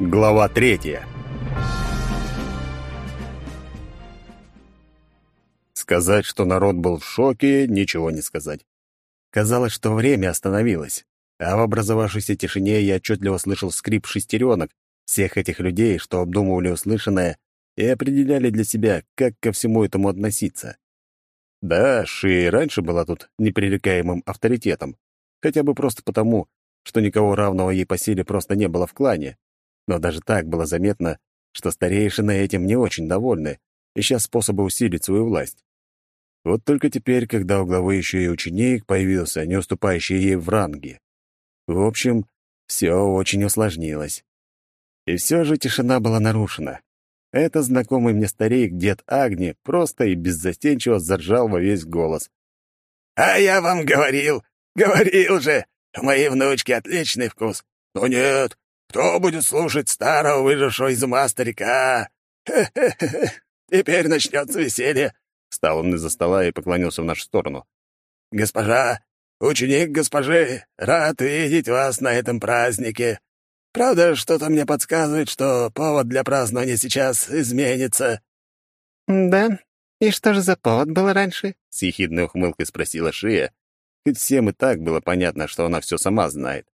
Глава третья. Сказать, что народ был в шоке, ничего не сказать. Казалось, что время остановилось, а в образовавшейся тишине я отчетливо слышал скрип шестеренок всех этих людей, что обдумывали услышанное и определяли для себя, как ко всему этому относиться. Да, Ши раньше была тут непререкаемым авторитетом, хотя бы просто потому, что никого равного ей по силе просто не было в клане, но даже так было заметно, что старейшины этим не очень довольны, ища способы усилить свою власть. Вот только теперь, когда у главы еще и ученик появился, не уступающий ей в ранге. В общем, все очень усложнилось. И все же тишина была нарушена. Это знакомый мне старик, дед Агни, просто и беззастенчиво заржал во весь голос. «А я вам говорил, говорил же, у моей внучки отличный вкус. Но нет, кто будет слушать старого, выжившего из ума старика? Хе-хе-хе! Теперь начнется веселье!» Встал он из-за стола и поклонился в нашу сторону. «Госпожа, ученик госпожи, рад видеть вас на этом празднике. Правда, что-то мне подсказывает, что повод для празднования сейчас изменится». «Да? И что же за повод был раньше?» — с ехидной ухмылкой спросила Шия, хоть всем и так было понятно, что она все сама знает.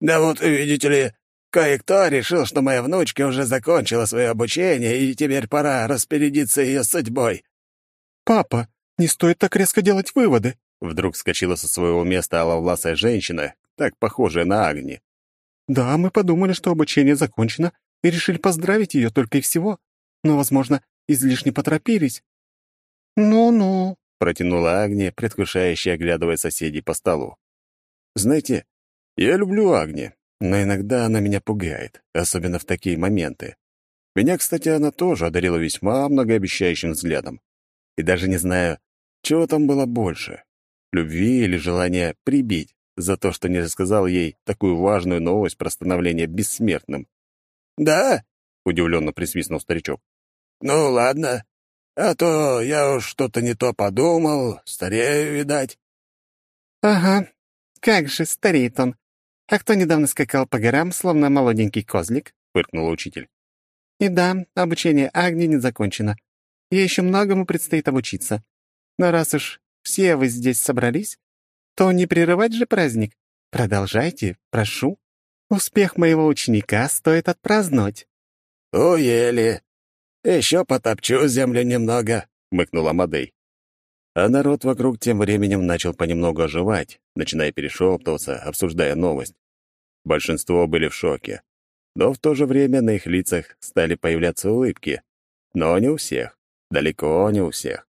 «Да вот, видите ли, кое-кто решил, что моя внучка уже закончила свое обучение, и теперь пора распорядиться ее судьбой». «Папа, не стоит так резко делать выводы», Вдруг вскочила со своего места аловласая женщина, так похожая на Агни. «Да, мы подумали, что обучение закончено, и решили поздравить ее только и всего. Но, возможно, излишне поторопились». «Ну-ну», — протянула Агния, предвкушающе оглядывая соседей по столу. «Знаете, я люблю Агни, но иногда она меня пугает, особенно в такие моменты. Меня, кстати, она тоже одарила весьма многообещающим взглядом. И даже не знаю, чего там было больше — любви или желания прибить за то, что не рассказал ей такую важную новость про становление бессмертным. «Да?» — удивленно присвистнул старичок. «Ну, ладно. А то я уж что-то не то подумал, старею, видать». «Ага. Как же стареет он. А кто недавно скакал по горам, словно молоденький козлик?» — фыркнула учитель. «И да, обучение Агни не закончено. Ей еще многому предстоит обучиться. Но раз уж все вы здесь собрались, то не прерывать же праздник. Продолжайте, прошу. Успех моего ученика стоит отпраздновать». «Уели. Еще потопчу землю немного», — мыкнула Мадей. А народ вокруг тем временем начал понемногу оживать, начиная перешептываться, обсуждая новость. Большинство были в шоке. Но в то же время на их лицах стали появляться улыбки. Но не у всех. Далеко не у всех.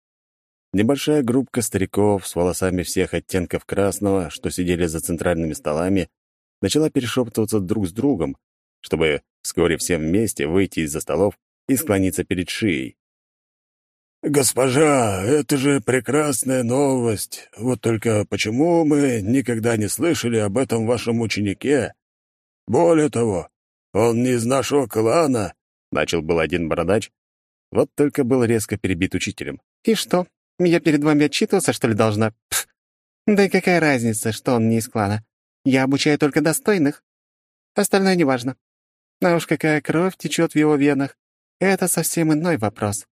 Небольшая группка стариков с волосами всех оттенков красного, что сидели за центральными столами, начала перешептываться друг с другом, чтобы вскоре всем вместе выйти из-за столов и склониться перед шией. «Госпожа, это же прекрасная новость. Вот только почему мы никогда не слышали об этом вашем ученике? Более того, он не из нашего клана», — начал был один бородач, вот только был резко перебит учителем. «И что, я перед вами отчитываться, что ли, должна? Пф. Да и какая разница, что он не из клана? Я обучаю только достойных. Остальное неважно. А уж какая кровь течет в его венах, это совсем иной вопрос.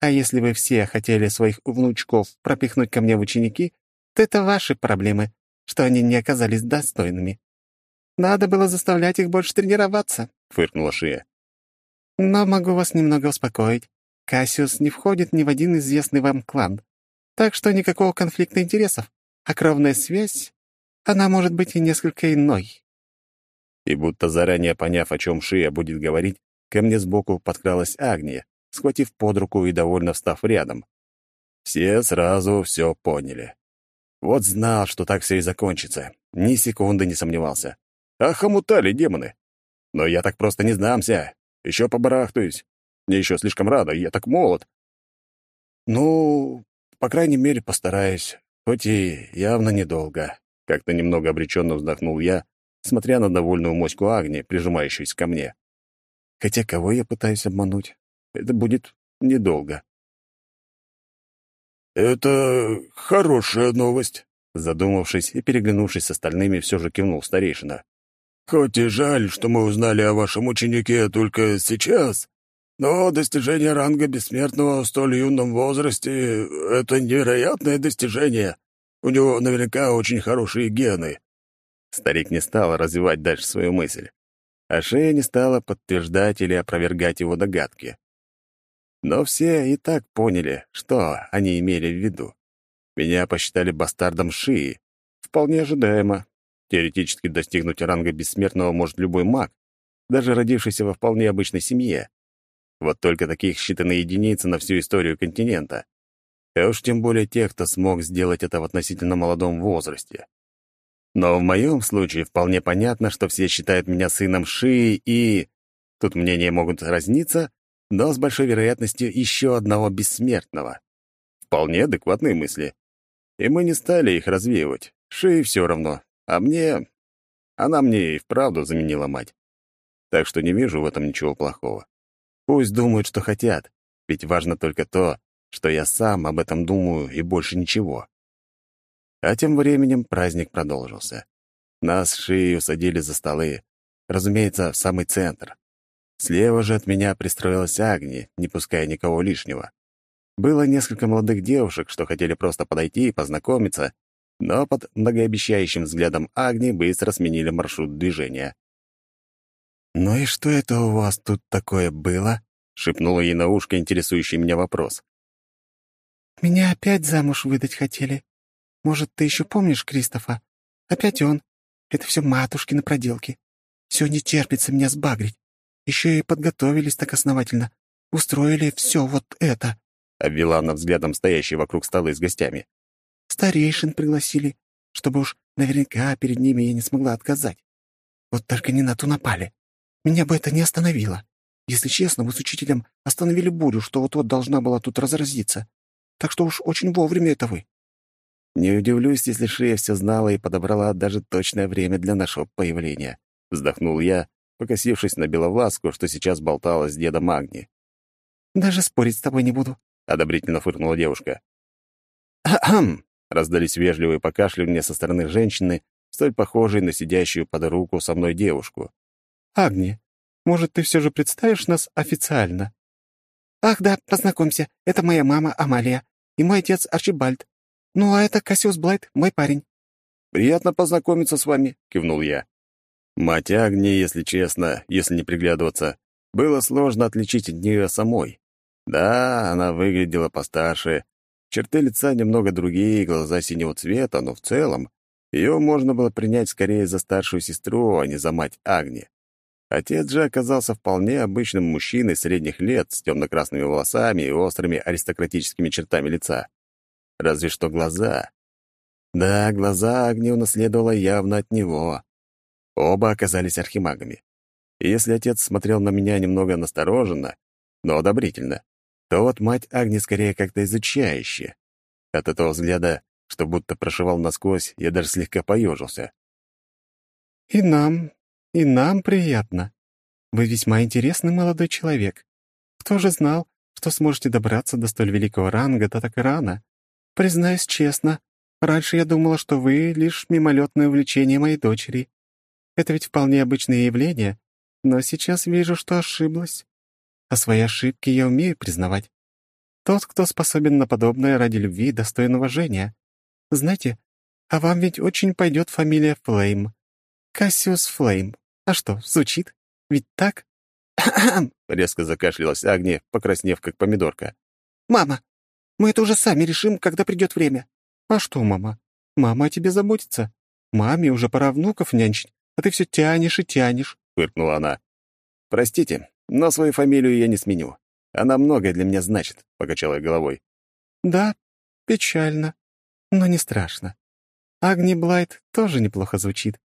А если вы все хотели своих внучков пропихнуть ко мне в ученики, то это ваши проблемы, что они не оказались достойными. Надо было заставлять их больше тренироваться», — фыркнула Шия. «Но могу вас немного успокоить. Кассиус не входит ни в один известный вам клан. Так что никакого конфликта интересов. А кровная связь, она может быть и несколько иной». И будто заранее поняв, о чем Шия будет говорить, ко мне сбоку подкралась Агния схватив под руку и довольно встав рядом. Все сразу все поняли. Вот знал, что так все и закончится. Ни секунды не сомневался. Ах, омутали демоны. Но я так просто не сдамся. Еще побарахтаюсь. Мне еще слишком рано, я так молод. Ну, по крайней мере, постараюсь. Хоть и явно недолго. Как-то немного обреченно вздохнул я, смотря на довольную моську Агни, прижимающуюся ко мне. Хотя кого я пытаюсь обмануть? Это будет недолго. «Это хорошая новость», — задумавшись и переглянувшись с остальными, все же кивнул старейшина. Хоть и жаль, что мы узнали о вашем ученике только сейчас, но достижение ранга бессмертного в столь юном возрасте — это невероятное достижение. У него наверняка очень хорошие гены». Старик не стал развивать дальше свою мысль, а Шея не стала подтверждать или опровергать его догадки. Но все и так поняли, что они имели в виду. Меня посчитали бастардом Шии. Вполне ожидаемо. Теоретически достигнуть ранга бессмертного может любой маг, даже родившийся во вполне обычной семье. Вот только таких считанные единицы на всю историю континента. А уж тем более тех, кто смог сделать это в относительно молодом возрасте. Но в моем случае вполне понятно, что все считают меня сыном Шии и... Тут мнения могут разниться, но с большой вероятностью еще одного бессмертного. Вполне адекватные мысли. И мы не стали их развеивать. Шии все равно. А мне... Она мне и вправду заменила мать. Так что не вижу в этом ничего плохого. Пусть думают, что хотят, ведь важно только то, что я сам об этом думаю и больше ничего. А тем временем праздник продолжился. Нас шею садили за столы, разумеется, в самый центр. Слева же от меня пристроилась Агни, не пуская никого лишнего. Было несколько молодых девушек, что хотели просто подойти и познакомиться, но под многообещающим взглядом Агни быстро сменили маршрут движения. «Ну и что это у вас тут такое было?» — шепнула ей на ушко интересующий меня вопрос. «Меня опять замуж выдать хотели. Может, ты еще помнишь Кристофа? Опять он. Это все матушкины проделки. Все не терпится меня сбагрить. Еще и подготовились так основательно. Устроили все вот это», — обвела она взглядом стоящие вокруг столы с гостями. «Старейшин пригласили, чтобы уж наверняка перед ними я не смогла отказать. Вот только не на ту напали. Меня бы это не остановило. Если честно, вы с учителем остановили бурю, что вот-вот должна была тут разразиться. Так что уж очень вовремя это вы». «Не удивлюсь, если Шея все знала и подобрала даже точное время для нашего появления», — вздохнул я, покосившись на Беловласку, что сейчас болталась с дедом Магни. «Даже спорить с тобой не буду», — одобрительно фыркнула девушка. «Ахам!» — раздались вежливые покашливания со стороны женщины, столь похожей на сидящую под руку со мной девушку. «Агни, может, ты все же представишь нас официально?» «Ах да, познакомься, это моя мама Амалия и мой отец Арчибальд. Ну, а это Кассиус Блайт, мой парень». «Приятно познакомиться с вами», — кивнул я. Мать Агни, если честно, если не приглядываться, было сложно отличить от нее самой. Да, она выглядела постарше, черты лица немного другие, глаза синего цвета, но в целом ее можно было принять скорее за старшую сестру, а не за мать Агни. Отец же оказался вполне обычным мужчиной средних лет с темно-красными волосами и острыми аристократическими чертами лица. Разве что глаза. Да, глаза Агни унаследовала явно от него. Оба оказались архимагами. И если отец смотрел на меня немного настороженно, но одобрительно, то вот мать Агни скорее как-то изучающе. От этого взгляда, что будто прошивал насквозь, я даже слегка поежился. «И нам и нам приятно. Вы весьма интересный молодой человек. Кто же знал, что сможете добраться до столь великого ранга да так рано? Признаюсь честно, раньше я думала, что вы — лишь мимолетное увлечение моей дочери. Это ведь вполне обычное явление, но сейчас вижу, что ошиблась. А свои ошибки я умею признавать. Тот, кто способен на подобное ради любви, достоин уважения. Знаете, а вам ведь очень пойдет фамилия Флейм. Кассиус Флейм. А что, звучит? Ведь так? Резко закашлялась Агния, покраснев, как помидорка. «Мама, мы это уже сами решим, когда придет время». «А что, мама? Мама о тебе заботится. Маме уже пора внуков нянчить, а ты все тянешь и тянешь», — фыркнула она. «Простите, но свою фамилию я не сменю. Она многое для меня значит», — покачала я головой. «Да, печально, но не страшно. Агни Блайт тоже неплохо звучит.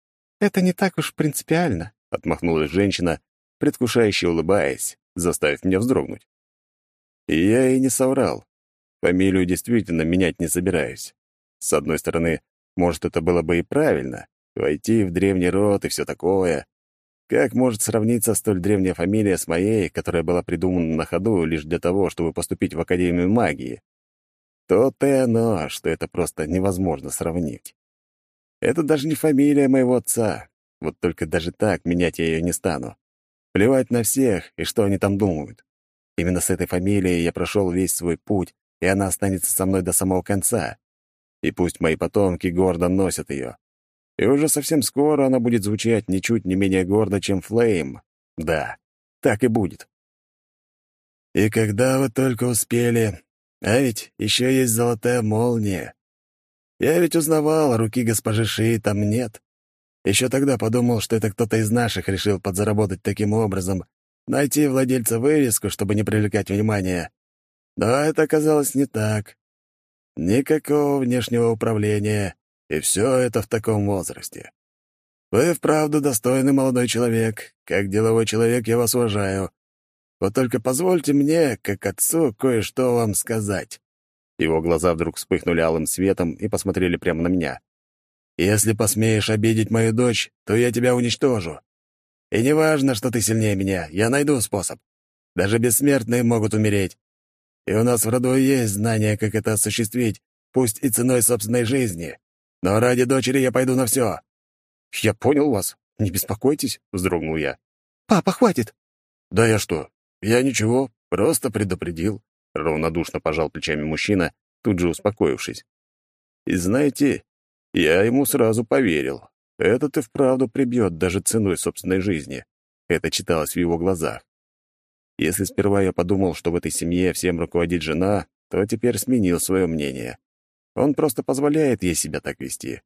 «Это не так уж принципиально», — отмахнулась женщина, предвкушающе улыбаясь, заставив меня вздрогнуть. Я и не соврал. Фамилию действительно менять не собираюсь. С одной стороны, может, это было бы и правильно — войти в древний род и все такое. Как может сравниться столь древняя фамилия с моей, которая была придумана на ходу лишь для того, чтобы поступить в Академию магии? То-то и оно, что это просто невозможно сравнить. Это даже не фамилия моего отца. Вот только даже так менять я ее не стану. Плевать на всех и что они там думают. Именно с этой фамилией я прошел весь свой путь, и она останется со мной до самого конца. И пусть мои потомки гордо носят ее. И уже совсем скоро она будет звучать ничуть не менее гордо, чем Флейм. Да, так и будет. И когда вы только успели, а ведь еще есть золотая молния. Я ведь узнавал, руки госпожи Ши там нет. Еще тогда подумал, что это кто-то из наших решил подзаработать таким образом, найти владельца вывеску, чтобы не привлекать внимания. Но это оказалось не так. Никакого внешнего управления, и все это в таком возрасте. Вы вправду достойный молодой человек. Как деловой человек я вас уважаю. Вот только позвольте мне, как отцу, кое-что вам сказать». Его глаза вдруг вспыхнули алым светом и посмотрели прямо на меня. «Если посмеешь обидеть мою дочь, то я тебя уничтожу. И неважно, что ты сильнее меня, я найду способ. Даже бессмертные могут умереть. И у нас в роду есть знания, как это осуществить, пусть и ценой собственной жизни. Но ради дочери я пойду на все». «Я понял вас. Не беспокойтесь», — вздрогнул я. «Папа, хватит!» «Да я что, «Я ничего, просто предупредил», — равнодушно пожал плечами мужчина, тут же успокоившись. «И знаете, я ему сразу поверил. Этот и вправду прибьет даже ценой собственной жизни». Это читалось в его глазах. Если сперва я подумал, что в этой семье всем руководит жена, то теперь сменил свое мнение. Он просто позволяет ей себя так вести.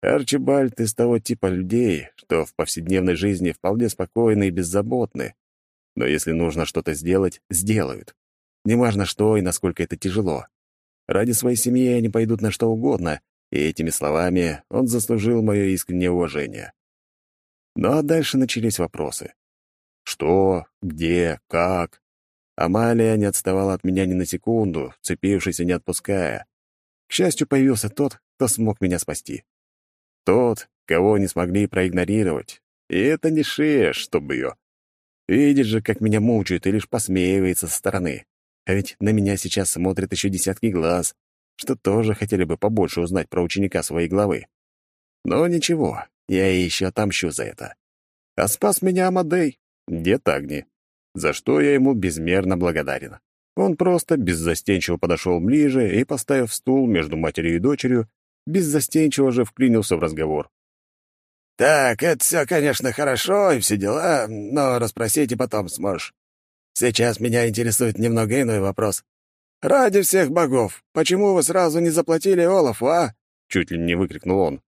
Арчибальд из того типа людей, что в повседневной жизни вполне спокойны и беззаботны, но если нужно что-то сделать, сделают. Неважно что и насколько это тяжело. Ради своей семьи они пойдут на что угодно, и этими словами он заслужил мое искреннее уважение. Ну а дальше начались вопросы. Что, где, как? Амалия не отставала от меня ни на секунду, вцепившись и не отпуская. К счастью, появился тот, кто смог меня спасти. Тот, кого не смогли проигнорировать. И это не шея, чтобы ее. Видит же, как меня мучают, и лишь посмеивается со стороны. А ведь на меня сейчас смотрят еще десятки глаз, что тоже хотели бы побольше узнать про ученика своей главы. Но ничего, я еще отомщу за это. А спас меня Амадей, дед Агни, за что я ему безмерно благодарен. Он просто беззастенчиво подошел ближе и, поставив стул между матерью и дочерью, беззастенчиво же вклинился в разговор. «Так, это все, конечно, хорошо и все дела, но расспросить и потом сможешь. Сейчас меня интересует немного иной вопрос. Ради всех богов, почему вы сразу не заплатили Олафу, а?» Чуть ли не выкрикнул он.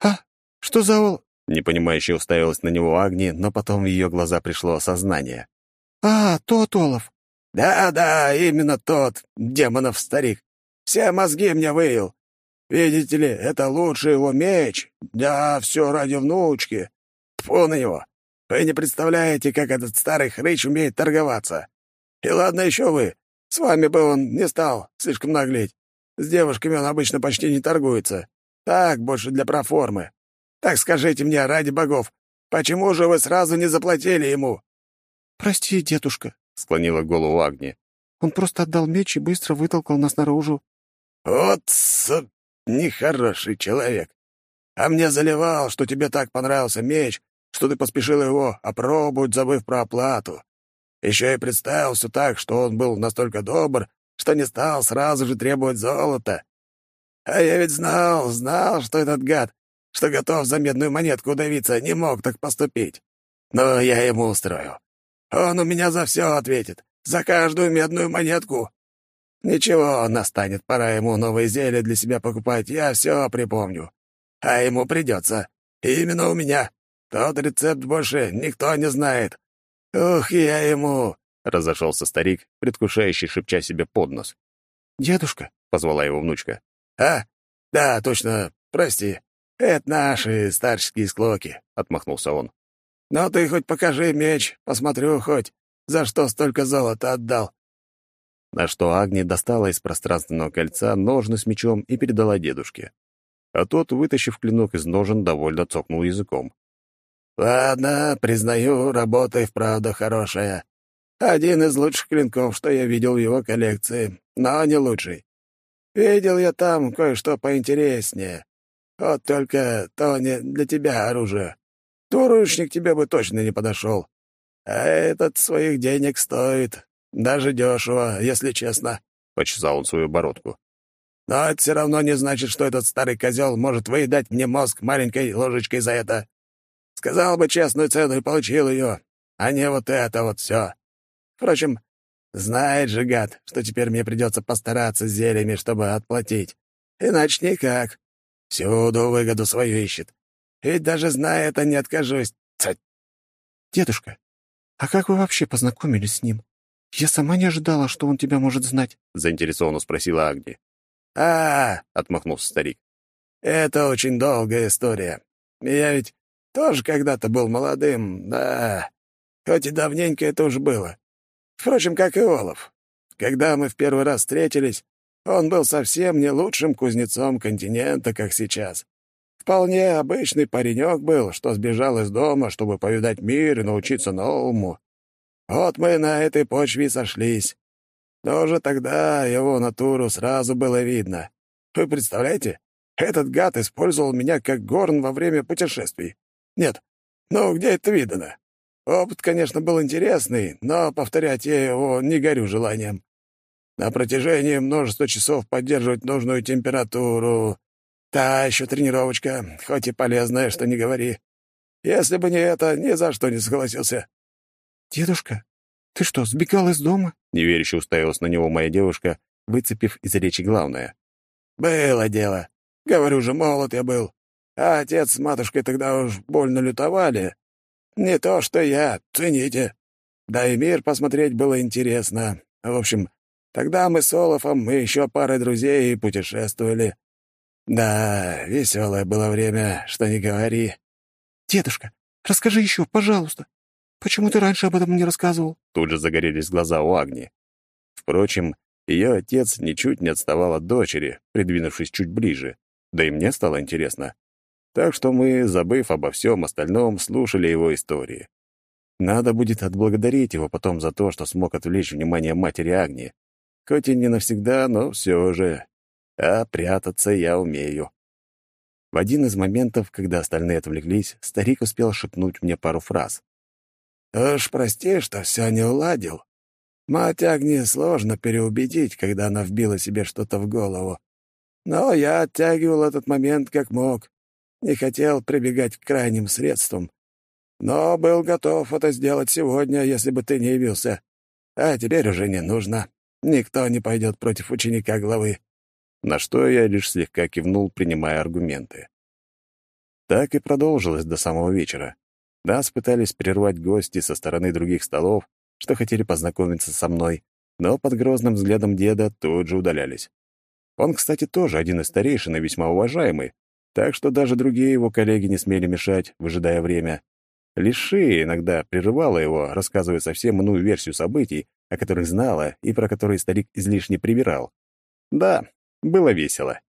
«А? Что за Ол...» Непонимающе уставилась на него Агни, но потом в ее глаза пришло осознание. «А, тот Олаф». «Да-да, именно тот, демонов старик. Все мозги мне выил. Видите ли, это лучший его меч. Да, все ради внучки. Тьфу на него. Вы не представляете, как этот старый хрыч умеет торговаться. И ладно еще вы. С вами бы он не стал слишком наглеть. С девушками он обычно почти не торгуется. Так, больше для проформы. Так скажите мне, ради богов, почему же вы сразу не заплатили ему?» «Прости, дедушка», — склонила голову Агни. «Он просто отдал меч и быстро вытолкал нас наружу». «Вот с... Нехороший человек. А мне заливал, что тебе так понравился меч, что ты поспешил его опробовать, забыв про оплату. Еще и представился так, что он был настолько добр, что не стал сразу же требовать золота. А я ведь знал, знал, что этот гад, что готов за медную монетку удавиться, не мог так поступить. Но я ему устрою. Он у меня за все ответит, за каждую медную монетку. Ничего, настанет пора ему новые зелья для себя покупать, я все припомню. А ему придется. Именно у меня. Тот рецепт больше никто не знает. Ух, я ему...» — разошелся старик, предвкушающий, шепча себе под нос. «Дедушка», — позвала его внучка. «А? Да, точно, прости. Это наши старческие склоки», — отмахнулся он. «Но ты хоть покажи меч, посмотрю хоть, за что столько золота отдал на что Агни достала из пространственного кольца ножны с мечом и передала дедушке. А тот, вытащив клинок из ножен, довольно цокнул языком. «Ладно, признаю, работа и вправду хорошая. Один из лучших клинков, что я видел в его коллекции, но не лучший. Видел я там кое-что поинтереснее. Вот только то не для тебя оружие. Двуручник тебе бы точно не подошел. А этот своих денег стоит. Даже дешево, если честно. Почесал он свою бородку. Но это все равно не значит, что этот старый козел может выедать мне мозг маленькой ложечкой за это. Сказал бы честную цену и получил ее, а не вот это вот все. Впрочем, знает же гад, что теперь мне придется постараться с зельями, чтобы отплатить. Иначе никак. Всюду выгоду свою ищет. Ведь даже зная это, не откажусь. Цать. Дедушка, а как вы вообще познакомились с ним? Я сама не ожидала, что он тебя может знать. Заинтересованно спросила Агни. А, отмахнулся старик. Это очень долгая история. Я ведь тоже когда-то был молодым, да. Хоть и давненько это уж было. Впрочем, как и Олаф. Когда мы в первый раз встретились, он был совсем не лучшим кузнецом континента, как сейчас. Вполне обычный паренек был, что сбежал из дома, чтобы повидать мир и научиться новому. Вот мы на этой почве сошлись. Но уже тогда его натуру сразу было видно. Вы представляете, этот гад использовал меня как горн во время путешествий. Нет, ну где это видано? Опыт, конечно, был интересный, но повторять я его не горю желанием. На протяжении множества часов поддерживать нужную температуру. Та еще тренировочка, хоть и полезная, что не говори. Если бы не это, ни за что не согласился. «Дедушка, ты что, сбегал из дома?» Неверяще уставилась на него моя девушка, выцепив из речи главное. «Было дело. Говорю же, молод я был. А отец с матушкой тогда уж больно лютовали. Не то что я, цените. Да и мир посмотреть было интересно. В общем, тогда мы с Олафом и еще парой друзей путешествовали. Да, веселое было время, что не говори. «Дедушка, расскажи еще, пожалуйста. Почему ты раньше об этом не рассказывал?» Тут же загорелись глаза у Агни. Впрочем, ее отец ничуть не отставал от дочери, придвинувшись чуть ближе. Да и мне стало интересно. Так что мы, забыв обо всем остальном, слушали его истории. Надо будет отблагодарить его потом за то, что смог отвлечь внимание матери Агни. Хоть и не навсегда, но все же. А прятаться я умею. В один из моментов, когда остальные отвлеклись, старик успел шепнуть мне пару фраз. «Уж прости, что все не уладил. Мать Агни сложно переубедить, когда она вбила себе что-то в голову. Но я оттягивал этот момент как мог не хотел прибегать к крайним средствам, но был готов это сделать сегодня, если бы ты не явился. А теперь уже не нужно. Никто не пойдет против ученика главы». На что я лишь слегка кивнул, принимая аргументы. Так и продолжилось до самого вечера. Нас пытались прервать гости со стороны других столов, что хотели познакомиться со мной, но под грозным взглядом деда тут же удалялись. Он, кстати, тоже один из старейшин и весьма уважаемый, так что даже другие его коллеги не смели мешать, выжидая время. Лишь Шия иногда прерывала его, рассказывая совсем иную версию событий, о которых знала и про которые старик излишне прибирал. Да, было весело.